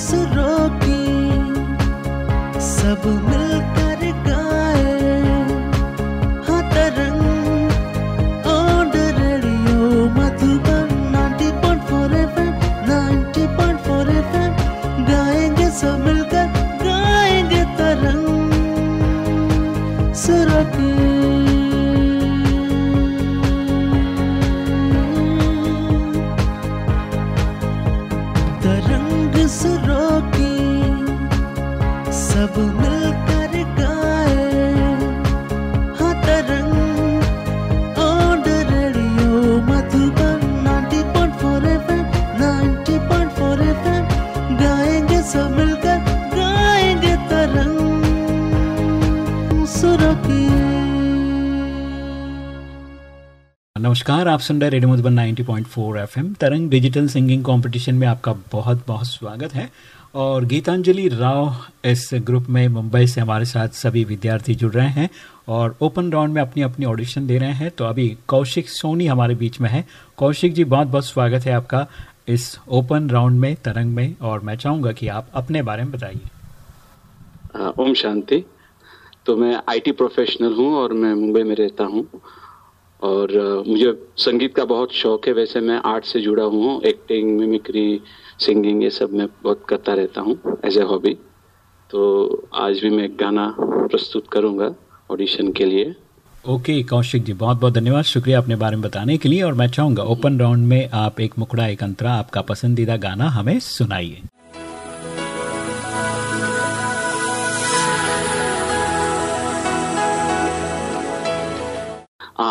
सुरों रोकी सब मिलकर सुरों की नमस्कार आप सुन रहे radio Madhuban 90.4 FM. Tarang digital singing competition में आपका बहुत बहुत स्वागत है। और गीतांजलि राव इस ग्रुप में मुंबई से हमारे साथ सभी विद्यार्थी जुड़ रहे हैं और ओपन राउंड में अपनी अपनी ऑडिशन दे रहे हैं। तो अभी कौशिक सोनी हमारे बीच में है। कौशिक जी बहुत बहुत स्वागत है आपका इस ओपन राउंड में तरंग में। और मैं चाहूँगा कि आप अपने बारे में बताइए। ओम शांति। तो मैं आईटी प्रोफेशनल हूँ और मैं मुंबई में रहता हूँ। और मुझे संगीत का बहुत शौक है। वैसे मैं आर्ट से जुड़ा हूँ। एक्टिंग मिमिक्री सिंगिंग ये सब मैं बहुत करता रहता हूँ एज ए हॉबी तो आज भी मैं एक गाना प्रस्तुत करूँगा ऑडिशन के लिए। ओके okay, कौशिक जी बहुत बहुत धन्यवाद। शुक्रिया अपने बारे में बताने के लिए। और मैं चाहूँगा ओपन राउंड में आप एक मुखड़ा एक अंतरा आपका पसंदीदा गाना हमें सुनाइए।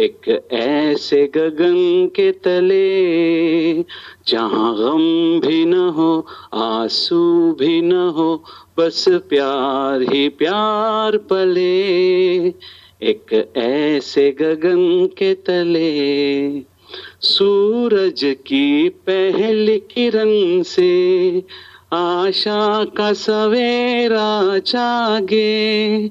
एक ऐसे गगन के तले, जहाँ गम भी न हो, आँसू भी न हो, बस प्यार ही प्यार पले। एक ऐसे गगन के तले, सूरज की पहली किरण से, आशा का सवेरा जागे।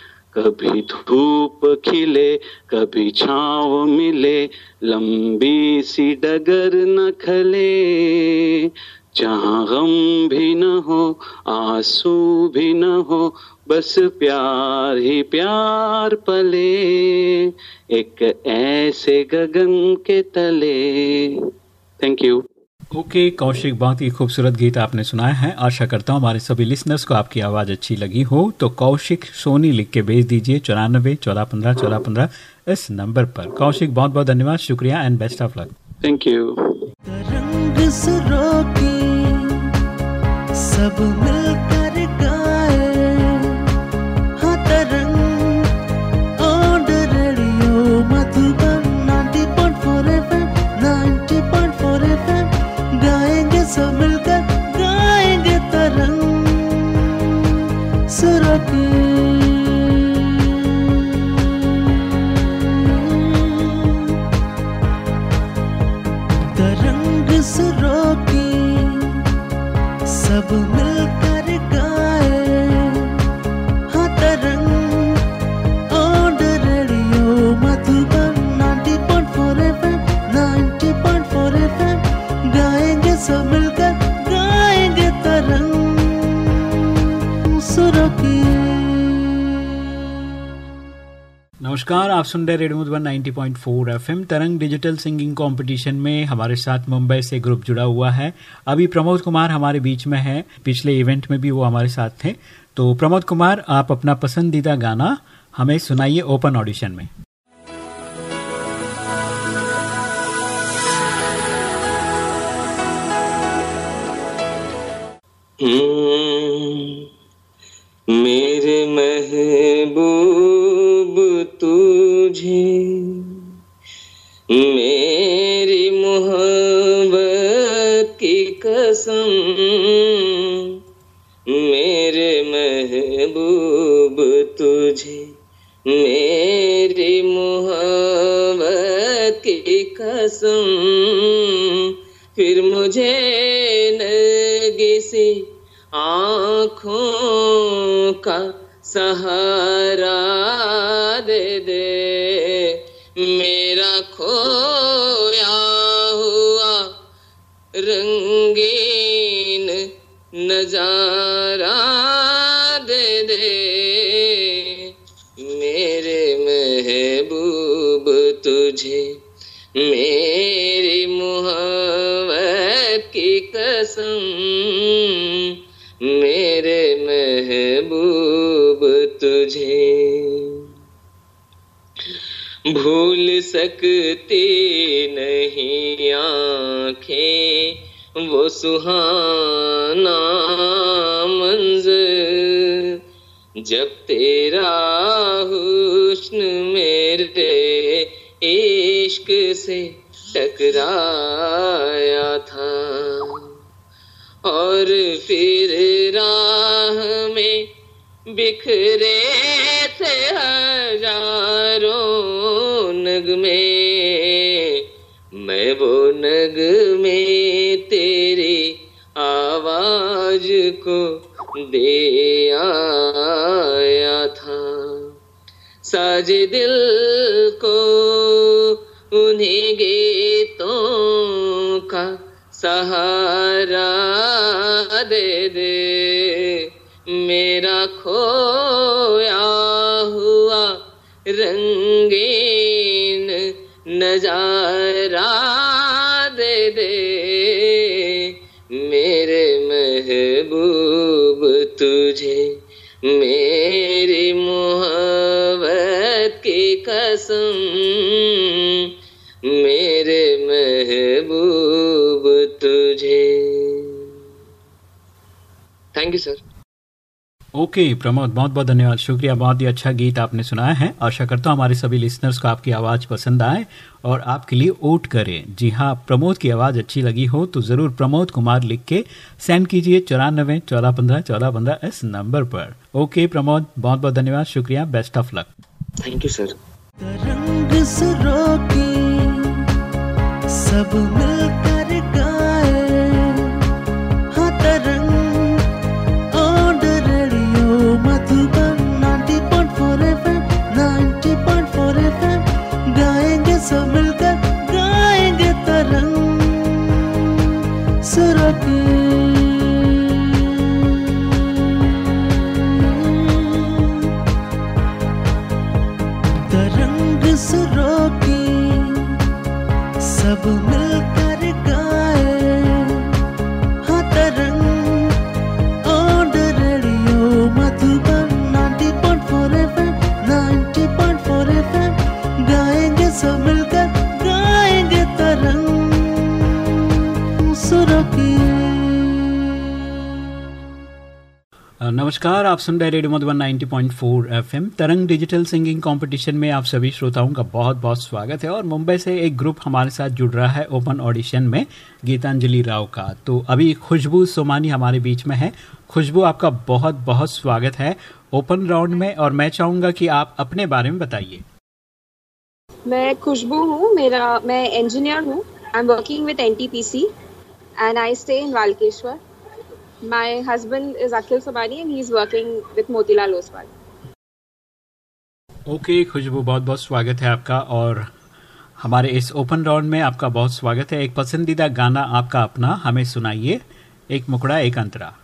कभी धूप खिले, कभी छाव मिले, लंबी सी डगर न खले। जहाँ गम भी न हो, आँसू भी न हो, बस प्यार ही प्यार पले। एक ऐसे गगन के तले। Thank you okay okay, Kaushik बहुत ही खूबसूरत गीत आपने सुनाया है। आशा करता हूँ हमारे सभी लिसनर्स को आपकी आवाज़ अच्छी लगी हो। तो कौशिक सोनी लिख के भेज दीजिए चौरानबे चौदह पंद्रह चौदह पंद्रह इस नंबर पर। कौशिक बहुत बहुत धन्यवाद शुक्रिया and best of luck thank you Tarang सुरों की सब मिलकर तरंग सुरों की सब मिलकर गाए। हाँ Tarang on radio Madhuban 90.4 FM 90.4 FM गाएँगे सब नमस्कार, आप सुन रहे radio Madhuban 90.4 FM. Tarang digital singing competition में हमारे साथ मुंबई से ग्रुप जुड़ा हुआ है। अभी प्रमोद कुमार हमारे बीच में है। पिछले इवेंट में भी वो हमारे साथ थे। तो प्रमोद कुमार, आप अपना पसंदीदा गाना हमें सुनाइए ओपन ऑडिशन में। हम्म, मेरे महे मुझे। मेरी मोहब्बत की कसम, मेरे महबूब तुझे। मेरी मोहब्बत की कसम, फिर मुझे नगीसी आँखों का सहारा दे दे। खोया हुआ रंगीन नज़ारा दे दे। मेरे महबूब तुझे, मेरी मोहब्बत की कसम। मेरे महबूब तुझे। भूल सकती नहीं आँखें, वो सुहाना मंजर जब तेरा हुस्न मेरे इश्क से टकराया था, और फिर राह में बिखरे थे हज़ारों नगमे मैं वो नग में तेरी आवाज़ को दे आया था। साज दिल को उन्हीं गीतों का सहारा दे दे। मेरा खोया हुआ रंगीन नज़ारा दे दे, मेरे महबूब तुझे, मेरी मोहब्बत की कसम, मेरे महबूब तुझे। Thank you sir okay okay, Pramod बहुत बहुत धन्यवाद। शुक्रिया बहुत ही अच्छा गीत आपने सुनाया है। आशा करता हूँ हमारे सभी लिसनर्स को आपकी आवाज़ पसंद आए और आपके लिए वोट करें। जी हाँ प्रमोद की आवाज़ अच्छी लगी हो तो ज़रूर प्रमोद कुमार लिख के सेंड कीजिए चौरानबे चौदह पंद्रह चौदह पंद्रह इस नंबर पर। ओके okay, प्रमोद बहुत बहुत धन्यवाद। शुक्रिया best of luck thank you sir सब मिलकर सब मिलकर नमस्कार, आप सुन रहे radio Madhuban 90.4 FM. Tarang digital singing competition में आप सभी श्रोताओं का बहुत बहुत स्वागत है और मुंबई से एक ग्रुप हमारे साथ जुड़ रहा है ओपन ऑडिशन में, गीतांजलि राव का। तो अभी खुशबू सोमानी हमारे बीच में है। खुशबू, आपका बहुत बहुत स्वागत है ओपन राउंड में और मैं चाहूँगा कि आप अपने बारे में बताइए। मैं खुशबू हूँ, मेरा, मैं इंजीनियर हूँ। I am working with NTPC and I stay in Walkeshwar my husband is akhil sabani and he's working with motilal Motilal okay okay, Khushboo बहुत बहुत स्वागत है आपका और हमारे इस ओपन राउंड में आपका बहुत स्वागत है। एक पसंदीदा गाना आपका अपना हमें सुनाइए। एक मुकड़ा एक अंतरा।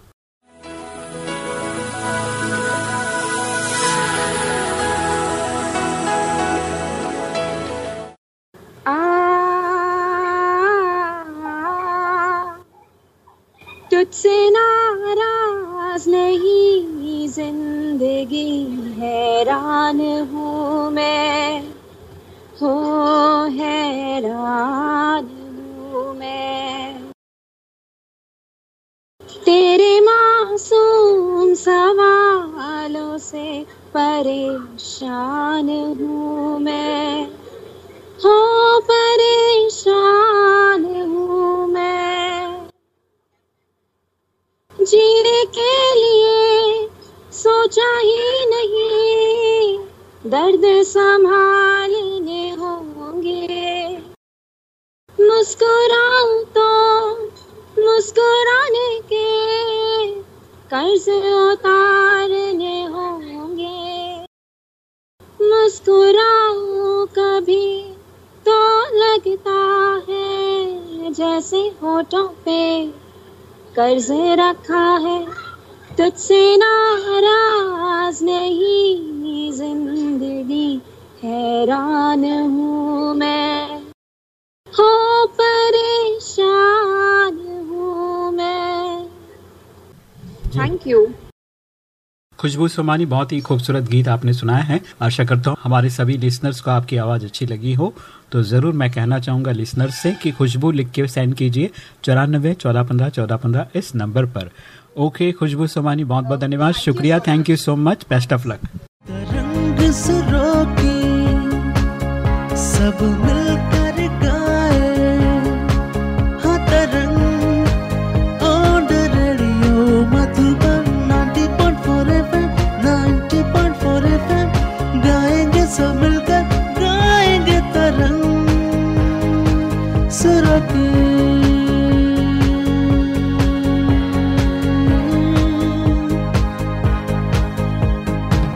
उतारने होंगे। मुस्कुराऊं कभी तो लगता है, जैसे होठों पे कर्ज रखा है। तुझसे नाराज़ नहीं, ज़िंदगी हैरान हूँ। Thank you. खुशबू सोमानी बहुत ही खूबसूरत गीत आपने सुनाया है। आशा करता हूँ हमारे सभी लिसनर्स को आपकी आवाज़ अच्छी लगी हो। तो ज़रूर मैं कहना चाहूँगा लिसनर्स से कि खुशबू लिख के सेंड कीजिए चौरानबे चौदह पंद्रह चौदह पंद्रह इस नंबर पर। ओके खुशबू सोमानी बहुत बहुत धन्यवाद। शुक्रिया thank you so much best of luck Tarang सुरों की सब मिलकर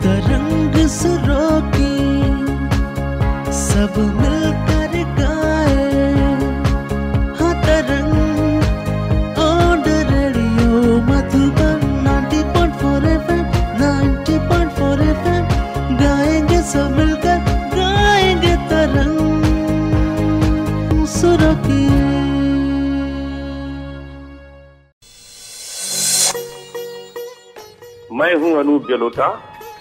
तरंग सुरों की सब मिलकर गाए। हाँ Tarang on radio, Madhuban 90.4 FM 90.4 FM, गाएँगे सब मिलकर, गाएँगे तरंग सुरों की। मैं हूँ अनूप जलोटा।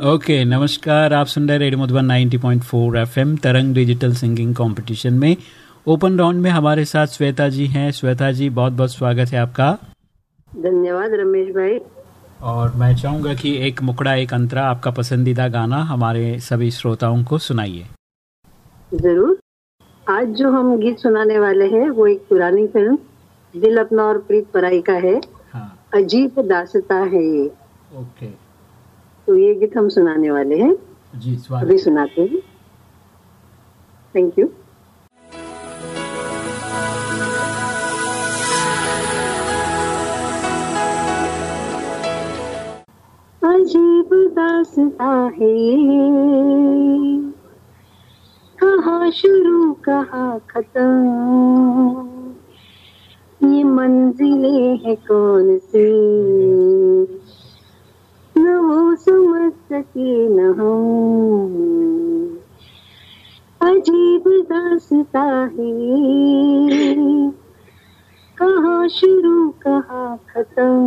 ओके okay, नमस्कार आप सुन रहे radio Madhuban 90.4 FM Tarang digital singing competition में। ओपन राउंड में हमारे साथ श्वेता जी हैं। श्वेता जी बहुत बहुत स्वागत है आपका। धन्यवाद रमेश भाई। और मैं चाहूँगा कि एक मुकड़ा एक अंतरा आपका पसंदीदा गाना हमारे सभी श्रोताओं को सुनाइए। ज़रूर। आज जो हम गीत सुनाने वाले हैं वो एक पुरानी फ़िल्म दिल अपना और प्रीत पराई का है। हाँ। अजीब दासता है ये। ओके तो ये गीत हम सुनाने वाले हैं। जी स्वागत अभी सुनाते हैं। थैंक यू अजीब दासता है कहा शुरू कहा खत्म? ये मंजिलें हैं कौन सी? न वो समझ सके न हम। अजीब दासता है। कहाँ शुरू, कहाँ खत्म?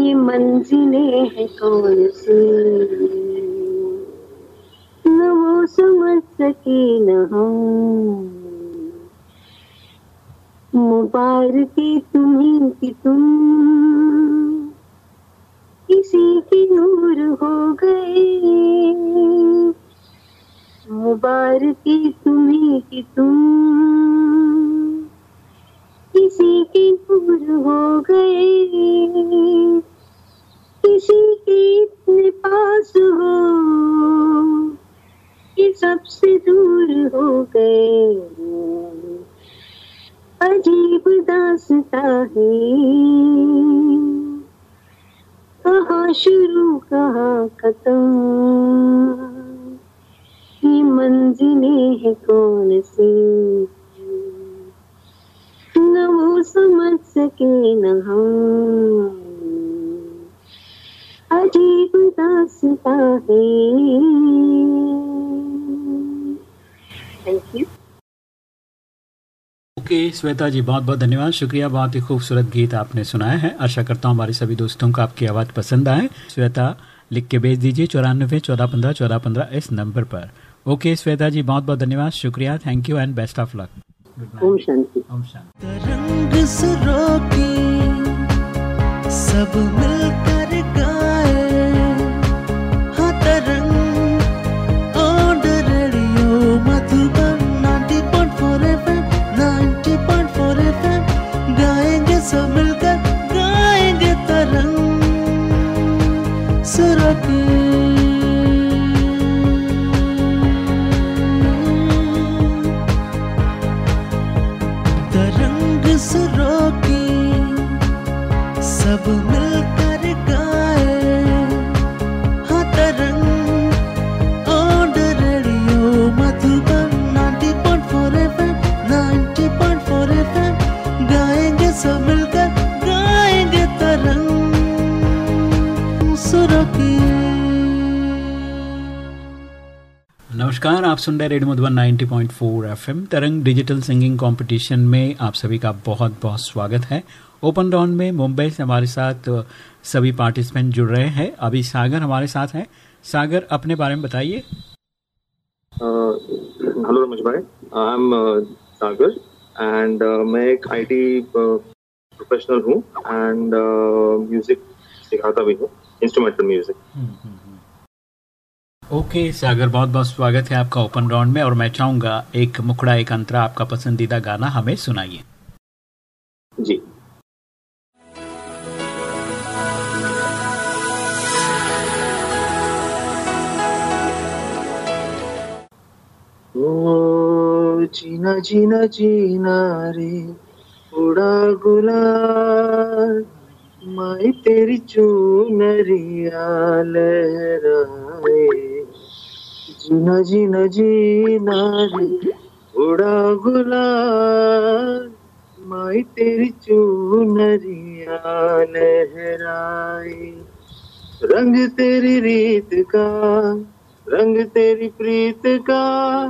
ये मंजिलें हैं कौन सी? न वो समझ सके न हम। मुबारकी तुम्हें कि तुम किसी की नूर हो गए मुबारकी तुम्हें कि तुम किसी की नूर हो गए किसी के इतने पास हो कि सबसे दूर हो गए। अजीब दासता है शुरू कहाँ खत्म? ये मंजिलें हैं कौन सी? न वो समझ सके न हम। अजीब दासता है। Thank you okay Shweta ji बहुत बहुत धन्यवाद। शुक्रिया बहुत ही खूबसूरत गीत आपने सुनाया है। आशा करता हूँ हमारे सभी दोस्तों को आपकी आवाज़ पसंद आए। श्वेता लिख के भेज दीजिए चौरानबे चौदह पंद्रह चौदह पंद्रह इस नंबर पर। ओके श्वेता जी बहुत बहुत धन्यवाद। शुक्रिया thank you and best of luck Om Shanti. Om Shanti. Tarang सुरों की सब मिलकर सुरों नमस्कार आप सुन रहे radio Madhuban 90.4 FM Tarang digital singing competition में आप सभी का बहुत बहुत स्वागत है। ओपन राउंड में मुंबई से हमारे साथ सभी पार्टिसिपेंट जुड़ रहे हैं। अभी सागर हमारे साथ हैं। सागर अपने बारे में बताइए। हेलो रमेश भाई आई एम सागर एंड मैं एक आईटी प्रोफेशनल हूँ एंड म्यूज़िक सिखाता भी हूँ इंस्ट्रूमेंटल म्यूज़िक ओके, सागर, बहुत बहुत स्वागत है आपका ओपन राउंड में और मैं चाहूँगा एक मुखड़ा, एक अंतरा आपका पसंदीदा गाना हमें सुनाइए। जी। ओ, जीना जीना जीना रे, उड़ा गुलाल, माई तेरी चूनरिया लहराए जीना जीना जीना रे उड़ा गुलाल, माई तेरी चूनरिया लहराए रंग तेरी रीत का, रंग तेरी प्रीत का,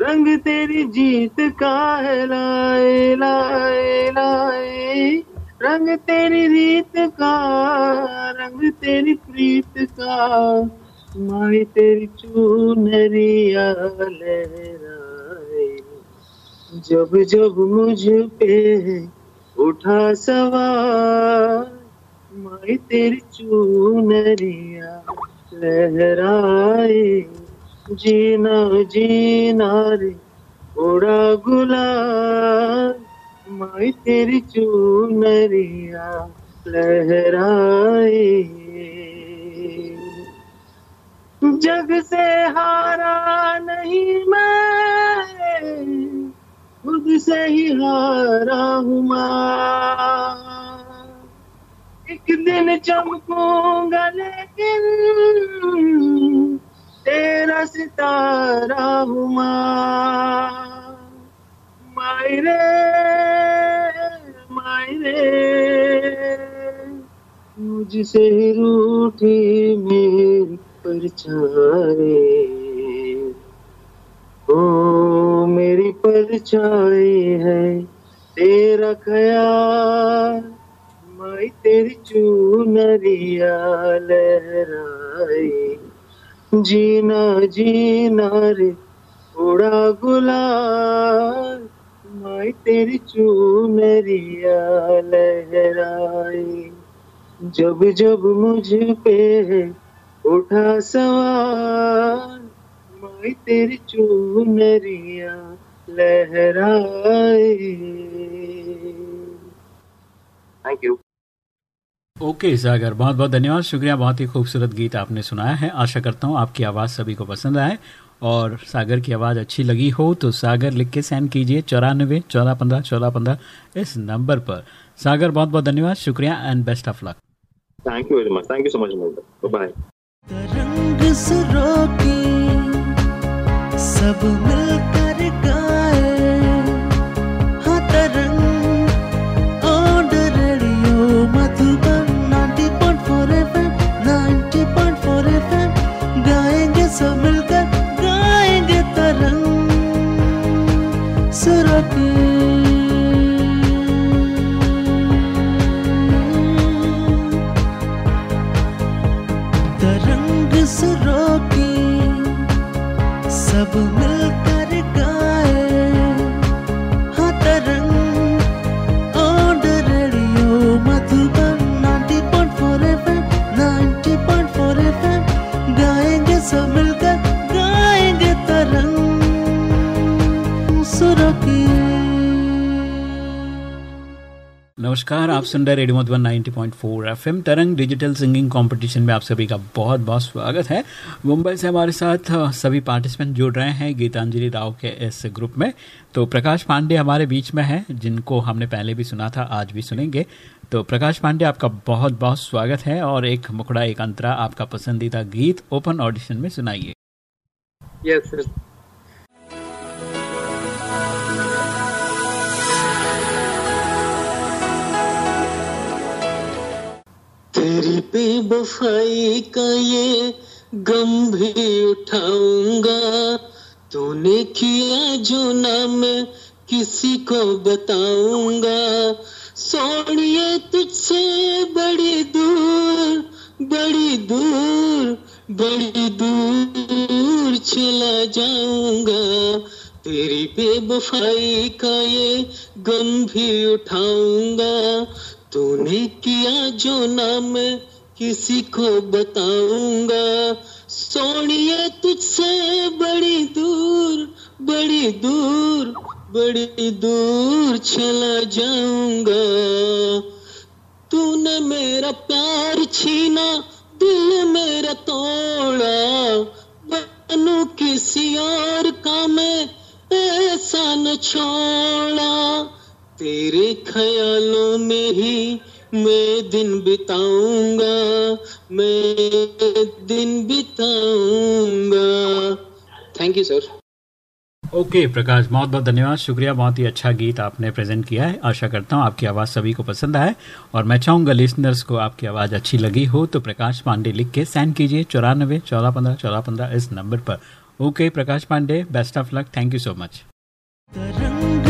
रंग तेरी जीत का है, लाए लाए लाए। रंग तेरी रीत का, रंग तेरी प्रीत का। माई तेरी चूनरिया लहराए जब जब मुझ पे उठा सवार माई तेरी चूनरिया लहराए जीना जीना रे, उड़ा गुलाल माई तेरी चूनरिया लहराए जग से हारा नहीं मैं, खुद से ही हारा हूँ एक दिन चमकूँगा लेकिन तेरा सितारा हूँ मायरे मायरे, मुझसे ही रूठी मेरी परछाई ओ, मेरी परछाई है तेरा ख्याल, माई तेरी चूनरिया लहराई जीना जीना रे उड़ा गुलाल, माई तेरी चूनरिया लहराई जब जब मुझ पे उठा सवाल माई तेरी चूनरिया लहराए। Thank you okay okay, Sagar बहुत बहुत धन्यवाद। शुक्रिया बहुत ही खूबसूरत गीत आपने सुनाया है। आशा करता हूँ आपकी आवाज़ सभी को पसंद आए। और सागर की आवाज़ अच्छी लगी हो तो सागर लिख के सेंड कीजिए चौरानबे चौदह पंद्रह चौदह पंद्रह इस नंबर पर। सागर बहुत बहुत धन्यवाद। शुक्रिया and best of luck thank you very much thank you so much bye Tarang सुरों की सब मिलकर गाए। हाँ Tarang radio Madhuban 90.4 FM 90.4 FM गाएँगे सब नमस्कार, आप सुन रहे radio Madhuban 90.4 FM, Tarang digital singing competition में आप सभी का बहुत बहुत स्वागत है। मुंबई से हमारे साथ सभी पार्टिसिपेंट जुड़ रहे हैं गीतांजलि राव के इस ग्रुप में। तो प्रकाश पांडे हमारे बीच में है, जिनको हमने पहले भी सुना था, आज भी सुनेंगे। तो प्रकाश पांडे, आपका बहुत बहुत स्वागत है और एक मुखड़ा, एक अंतरा आपका पसंदीदा गीत ओपन ऑडिशन में सुनाइए। सर बेवफाई का ये गम भी उठाऊँगा तूने किया जो ना मैं किसी को बताऊँगा। सोनिए तुझसे बड़ी दूर बड़ी दूर बड़ी दूर चला जाऊँगा। तेरी बेवफाई का ये गम भी उठाऊँगा। तूने किया जो ना मैं किसी को बताऊँगा। सोनिए तुझसे बड़ी दूर बड़ी दूर बड़ी दूर चला जाऊँगा। तूने मेरा प्यार छीना, दिल मेरा तोड़ा। बनू किसी और का मैं ऐसा न छोड़ा। तेरे ख्यालों में ही मैं दिन बिताऊँगा मैं दिन बिताऊँगा। Thank you sir okay okay, Prakash बहुत बहुत धन्यवाद। शुक्रिया बहुत ही अच्छा गीत आपने प्रेजेंट किया है। आशा करता हूँ आपकी आवाज़ सभी को पसंद आए। और मैं चाहूँगा लिसनर्स को आपकी आवाज़ अच्छी लगी हो तो प्रकाश पांडे लिख के सेंड कीजिए चौरानबे चौदह पंद्रह चौदह पंद्रह इस नंबर पर। Okay okay, Prakash Pandey best of luck thank you so much Tarang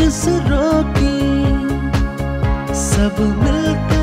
सब मिलकर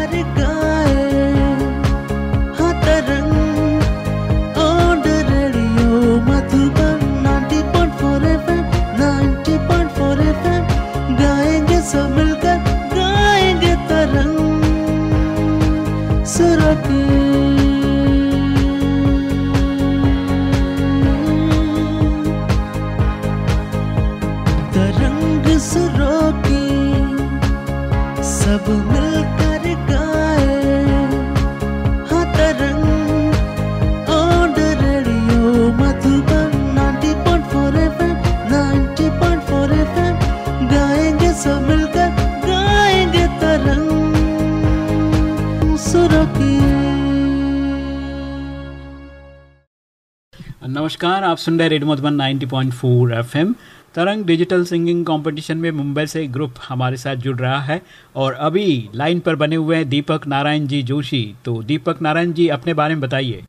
आप सुन रहे radio Madhuban 90.4 FM. Tarang digital singing competition में मुंबई से ग्रुप हमारे साथ जुड़ रहा है और अभी लाइन पर बने हुए हैं दीपक नारायण जी जोशी। तो दीपक नारायण जी अपने बारे में बताइए।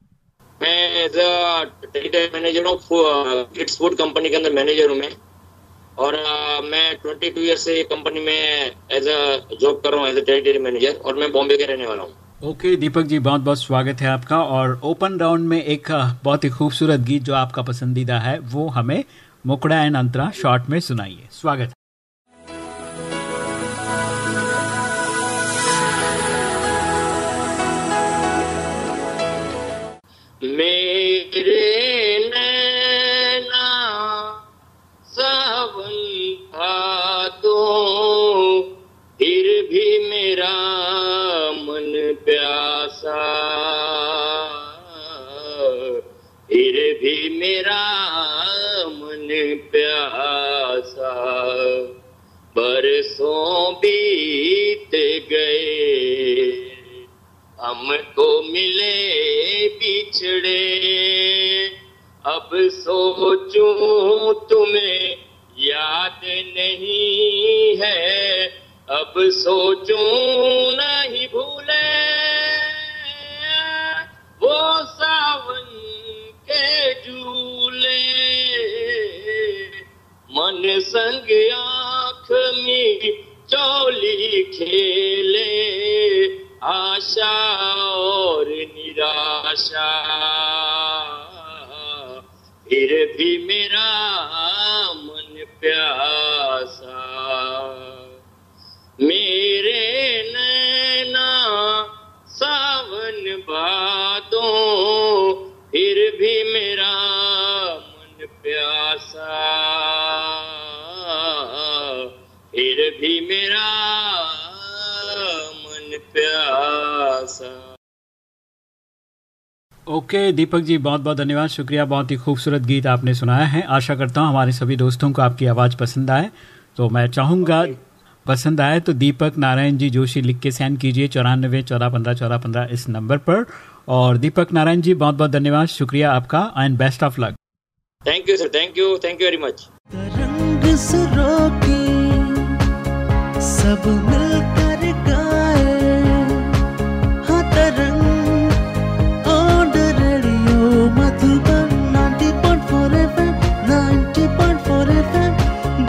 मैनेजर किड्स फ़ूड कंपनी के अंदर मैनेजर हूँ मैं। और uh, मैं 22 ईयर से कंपनी में एज अ जॉब कर रहा हूँ एज अ टेरिटरी मैनेजर और मैं बॉम्बे के रहने वाला हूँ। ओके okay, दीपक जी बहुत बहुत स्वागत है आपका। और ओपन राउंड में एक बहुत ही खूबसूरत गीत जो आपका पसंदीदा है वो हमें मुकड़ा एंड अंतरा शॉर्ट में सुनाइए। स्वागत मेरे फिर भी मेरा प्यासा। फिर भी मेरा मन प्यासा। बरसों बीत गए, हमको मिले बिछड़े। अब सोचूं तुम्हें याद नहीं है, अब सोचूं नहीं भूले वो सावन के झूले। मन संग आँख में चौली खेले। आशा और निराशा। फिर भी मेरा मन प्यासा। भी मेरा दिल प्यासा। ओके okay, दीपक जी बहुत बहुत धन्यवाद शुक्रिया बहुत ही खूबसूरत गीत आपने सुनाया है। आशा करता हूँ हमारे सभी दोस्तों को आपकी आवाज़ पसंद आए। तो मैं चाहूँगा पसंद आए तो दीपक नारायण जी जोशी लिख के सेंड कीजिए चौरानबे चौदह पंद्रह चौदह पंद्रह इस नंबर पर। और दीपक नारायण जी बहुत बहुत धन्यवाद शुक्रिया आपका and best of luck thank you sir thank you thank you very much रंग सुरों की सब मिलकर गाए। हाँ Tarang on radio, Madhuban 90.4 FM 90.4 FM,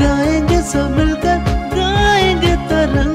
गाएँगे सब मिलकर, गाएँगे तरंग।